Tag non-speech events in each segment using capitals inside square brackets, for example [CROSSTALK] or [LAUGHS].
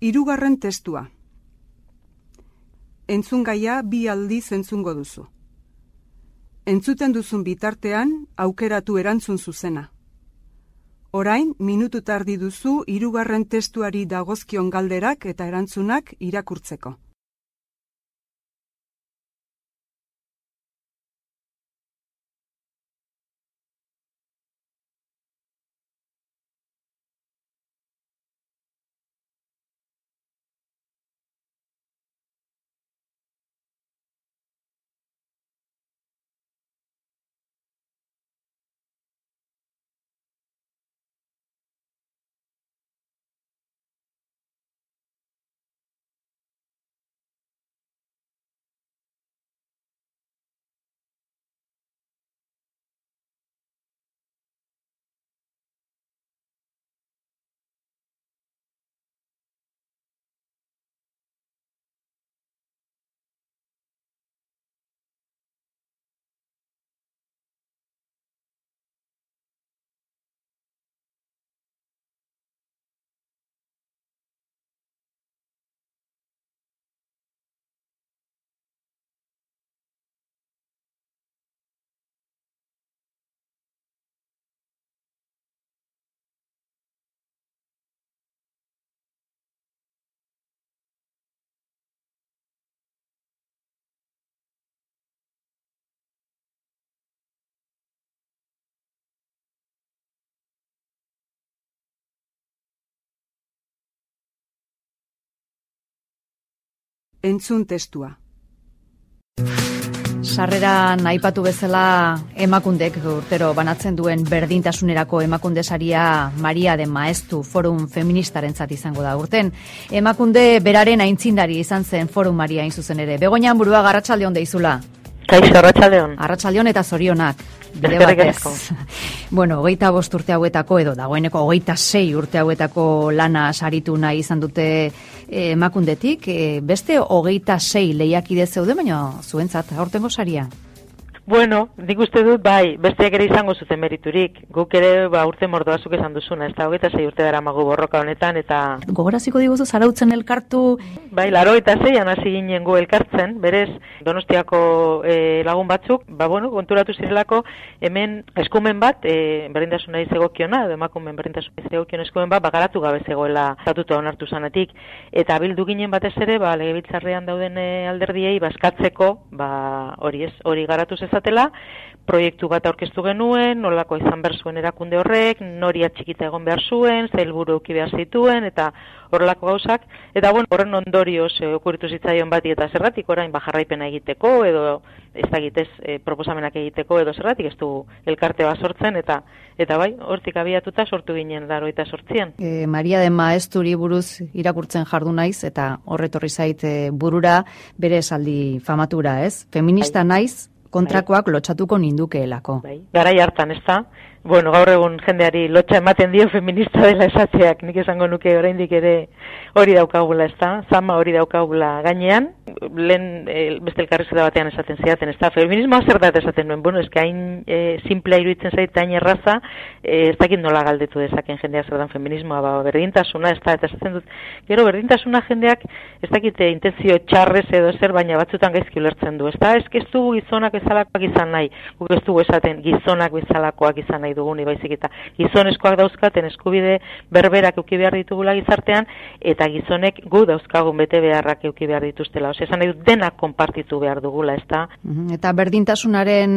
Hirugarren testua. Entzun gaia bi aldiz entzungo duzu. Entzuten duzun bitartean aukeratu erantzun zuzena. Orain, minutu tardi duzu hirugarren testuari dagozkion galderak eta erantzunak irakurtzeko. Entzun testua. Sarreran aipatu bezala emakundek urtero banatzen duen berdintasunerako emakundesaria Maria de Maestu Forum Feministaren izango da urten. Emakunde beraren aintzindari izan zen Forum Maria zuzen ere. Begoñan burua garratxalde honde izula. Kaixo, arratsaldeon. Arratsaldeon eta zorionak. Bide batez. [LAUGHS] bueno, hogeita bost urte hauetako edo dagoeneko hogeita sei urte hauetako lana saritu nahi izan dute eh, emakundetik. Eh, beste hogeita sei lehiakide zeude, baina zuentzat, aurtengo saria? Bueno, nik uste dut, bai, besteak ere izango zuten meriturik. Guk ere, ba, urte mordozuk esan duzuna, ez da, hogeita zei urte dara magu borroka honetan, eta... Gogoraziko diguzu, zarautzen elkartu... Bai, laro eta zei, anasi ginen gu elkartzen, berez, donostiako e, lagun batzuk, ba, bueno, konturatu zirelako, hemen eskumen bat, e, berdintasuna izegokiona, edo emakumen berdintasuna izegokiona eskumen bat, bagaratu gabe zegoela statutua onartu zanetik. Eta bildu ginen batez ere, ba, legebiltzarrean dauden e, alderdiei, baskatzeko, ba, hori ez, hori garatu zezat dezatela, proiektu bat aurkeztu genuen, nolako izan behar zuen erakunde horrek, nori atxikita egon behar zuen, zailburu uki behar zituen, eta horrelako gauzak, eta bueno, horren ondorioz e, okuritu zitzaion bati eta zerratik orain bajarraipena egiteko, edo ez da egitez e, proposamenak egiteko, edo zerratik ez du elkarte bat sortzen, eta eta bai, hortik abiatuta sortu ginen daro eta sortzien. E, Maria de Maesturi buruz irakurtzen jardu naiz, eta horretorri zait burura bere esaldi famatura, ez? Feminista bai. naiz, kontrakoak bai. lotxatuko nindukeelako. Bai. Garai hartan, ez da? Bueno, gaur egun jendeari lotxa ematen dio feminista dela esatzeak, nik esango nuke oraindik ere hori daukagula, ez da? Zama hori daukagula gainean, lehen e, beste elkarrizketa batean esaten ziaten, ez da, feminismoa zer da esaten nuen, bueno, ez hain e, simplea iruditzen zait, hain erraza, e, ez dakit nola galdetu dezaken jendea zer dan feminismoa, ba, berdintasuna, ez da, eta esaten dut, gero berdintasuna jendeak, ez dakite intenzio txarrez edo zer, baina batzutan gaizki ulertzen du, ez da, ez du gizonak bezalakoak izan nahi, guk ez du esaten gizonak bezalakoak izan nahi duguni, baizik eta gizonezkoak dauzkaten eskubide berberak euki behar ditugula gizartean, eta gizonek gu dauzkagun bete beharrak euki behar dituztela, esan nahi dena konpartitu behar dugula, ez da? Eta berdintasunaren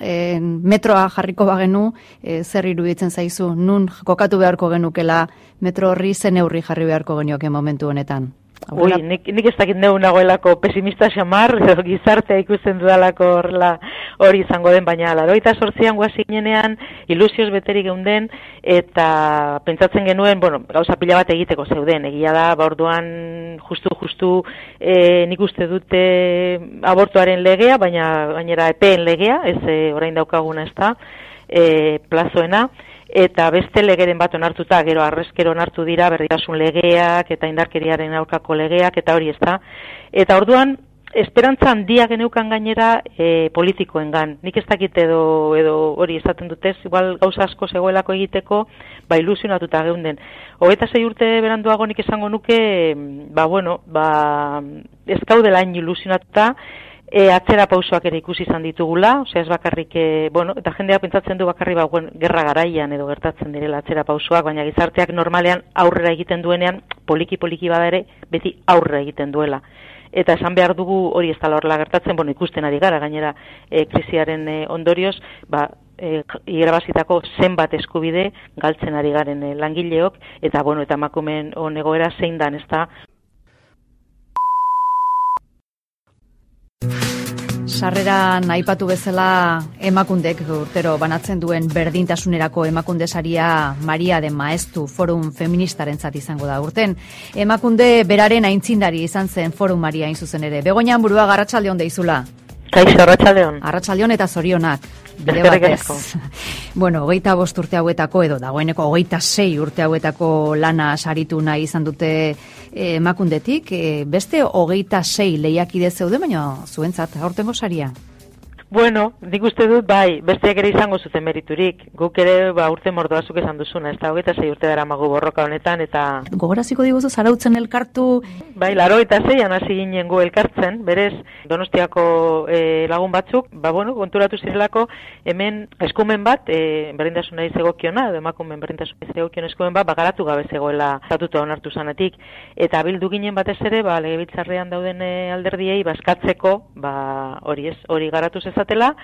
e, metroa jarriko bagenu, e, zer iruditzen zaizu, nun kokatu beharko genukela metro horri zen eurri jarri beharko genioke momentu honetan? Ui, nik, nik ez dakit neu nagoelako pesimista xamar, edo gizartea ikusten dudalako horrela hori izango den, baina laroita sortzian guazinenean ilusioz beterik geunden, eta pentsatzen genuen, bueno, gauza pila bat egiteko zeuden, egia da, ba orduan justu, justu, e, nik uste dute abortuaren legea, baina gainera epeen legea, ez e, orain daukaguna ez da, e, plazoena, eta beste legeren bat onartuta, gero arrezkero onartu dira berditasun legeak eta indarkeriaren aurkako legeak eta hori ez da. Eta orduan, esperantza handia geneukan gainera e, politikoengan. Nik ez dakit edo, edo hori esaten dutez, igual gauza asko zegoelako egiteko, ba ilusionatuta geunden. Hogeta zei urte beranduago nik esango nuke, ba bueno, ba ez gaudela ilusionatuta, e, atzera pausoak ere ikusi izan ditugula, osea ez bakarrik, e, bueno, eta jendea pentsatzen du bakarri ba, bueno, gerra garaian edo gertatzen direla atzera pausoak, baina gizarteak normalean aurrera egiten duenean, poliki-poliki bada ere, beti aurrera egiten duela. Eta esan behar dugu hori ez horrela gertatzen, bueno, ikusten ari gara, gainera e, krisiaren e, ondorioz, ba, e, irabazitako zenbat eskubide galtzen ari garen e, langileok, eta bueno, eta makumen onegoera zein dan, ez da, Sarrera naipatu bezala emakundek urtero banatzen duen berdintasunerako emakunde saria Maria de Maestu forum feministaren izango da urten. Emakunde beraren aintzindari izan zen forum Maria hain zuzen ere. Begoñan burua garratxalde honde izula. Kaixo, arratsaldeon. Arratsaldeon eta zorionak. Bide batez. [LAUGHS] bueno, hogeita bost urte hauetako edo dagoeneko hogeita sei urte hauetako lana saritu nahi izan dute emakundetik. Eh, beste hogeita sei lehiakide zeude, baina zuentzat, aurtengo saria? Bueno, nik uste dut, bai, besteak ere izango zuten meriturik. Guk ere, ba, urte mordoazuk esan duzuna, ez da, hogeita zei urte dara magu borroka honetan, eta... Gogoraziko diguzu, zarautzen elkartu... Bai, laro eta zeian hasi ginen gu elkartzen, berez, donostiako e, lagun batzuk, ba, bueno, konturatu zirelako, hemen eskumen bat, e, berdintasuna izegokiona, edo emakumen berdintasuna izegokion eskumen bat, bagaratu gabe zegoela zatuta onartu zanatik. Eta bildu ginen batez ere, ba, legebiltzarrean dauden e, alderdiei, baskatzeko, ba, hori ez, hori garatu dezatela,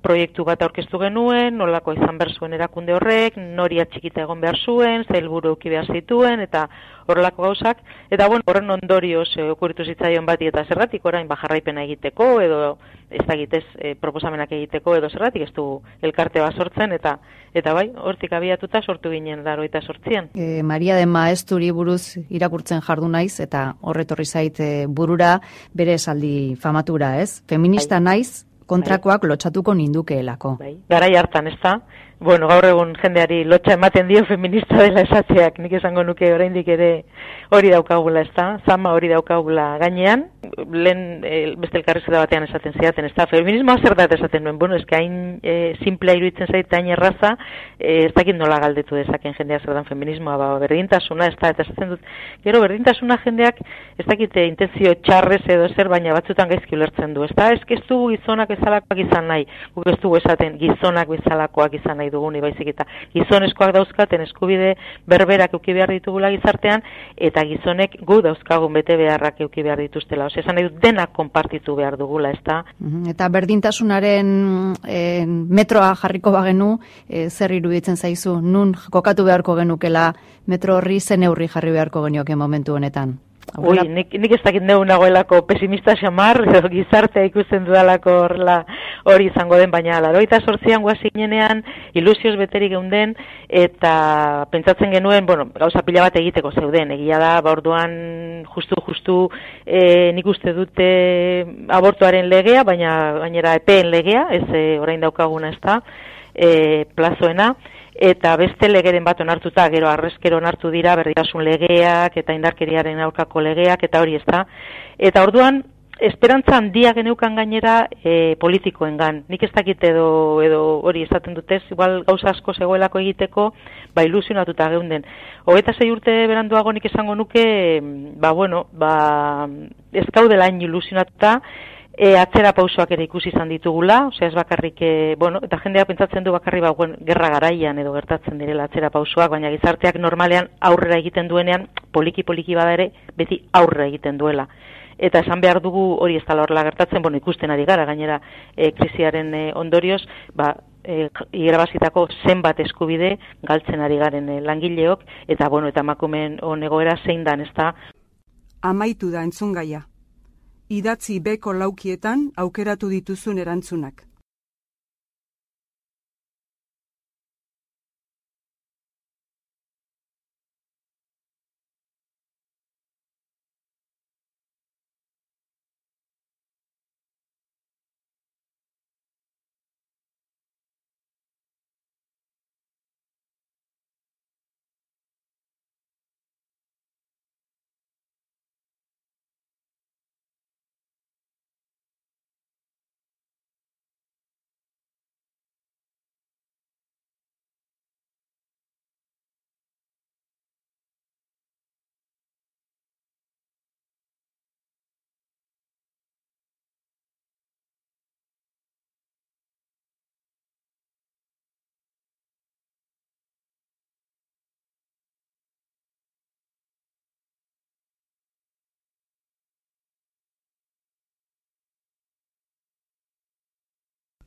proiektu bat aurkeztu genuen, nolako izan behar zuen erakunde horrek, nori atxikita egon behar zuen, zailburu uki behar zituen, eta horrelako gauzak. Eta bueno, horren ondorioz e, okuritu zitzaion bati eta zerratik orain bajarraipena egiteko, edo ez da egitez e, proposamenak egiteko, edo zerratik ez du elkarte bat sortzen, eta eta bai, hortik abiatuta sortu ginen daro eta sortzien. E, Maria de Maesturi buruz irakurtzen jardu naiz, eta horretorri zait e, burura bere esaldi famatura, ez? Feminista bai. naiz, kontrakoak bai. lotxatuko nindukeelako. Bai. Garai hartan, ez da? Bueno, gaur egun jendeari lotxa ematen dio feminista dela esatzeak, nik esango nuke oraindik ere hori daukagula, ez da? Zama hori daukagula gainean, lehen e, beste elkarrizketa batean esaten zidaten, ez da? Feminismoa zer da esaten nuen, bueno, que hain e, simplea iruditzen zait, hain erraza, e, ez dakit nola galdetu dezaken jendea zer dan feminismoa, ba, berdintasuna, ez da? Eta esaten dut, gero berdintasuna jendeak, ez dakite intenzio txarrez edo zer, baina batzutan gaizki ulertzen du, ez da? Ez ez du gizonak bezalakoak izan nahi, guk ez du esaten gizonak bezalakoak izan nahi nahi dugun ibaizik eta gizonezkoak dauzkaten eskubide berberak euki behar ditugula gizartean eta gizonek gu dauzkagun bete beharrak euki behar dituztela. Ose, esan nahi dut denak konpartitu behar dugula, ez da? Eta berdintasunaren e, metroa jarriko bagenu, e, zer iruditzen zaizu, nun kokatu beharko genukela metro horri zen eurri jarri beharko genioke momentu honetan? Ui, nik, nik ez dakit neu nagoelako pesimista xamar, [LAUGHS] edo gizartea ikusten dudalako horrela hori izango den, baina laroita sortzian guazi ginenean, ilusioz beterik geunden, eta pentsatzen genuen, bueno, gauza pila bat egiteko zeuden, egia da, ba orduan justu, justu, e, nik uste dute abortuaren legea, baina gainera epeen legea, ez e, orain daukaguna ez da, e, plazoena, eta beste legeren bat onartuta, gero arrezkero onartu dira berditasun legeak eta indarkeriaren aurkako legeak eta hori ez da. Eta orduan, esperantza handia geneukan gainera e, politikoengan. Nik ez dakit edo, edo hori esaten dutez, igual gauza asko zegoelako egiteko, ba ilusionatuta geunden. Hogeta zei urte beranduago nik esango nuke, ba bueno, ba ez gaudela ilusionatuta, e, atzera pausoak ere ikusi izan ditugula, osea ez bakarrik, e, bueno, eta jendea pentsatzen du bakarri ba, gerra garaian edo gertatzen direla atzera pausoak, baina gizarteak normalean aurrera egiten duenean, poliki-poliki bada ere, beti aurrera egiten duela. Eta esan behar dugu hori ez tala horrela gertatzen, bueno, ikusten ari gara, gainera e, krisiaren e, ondorioz, ba, e, irabazitako zenbat eskubide galtzen ari garen e, langileok, eta bueno, eta makumen onegoera zein dan, ez da. Amaitu da entzun gaia idatzi beko laukietan aukeratu dituzun erantzunak.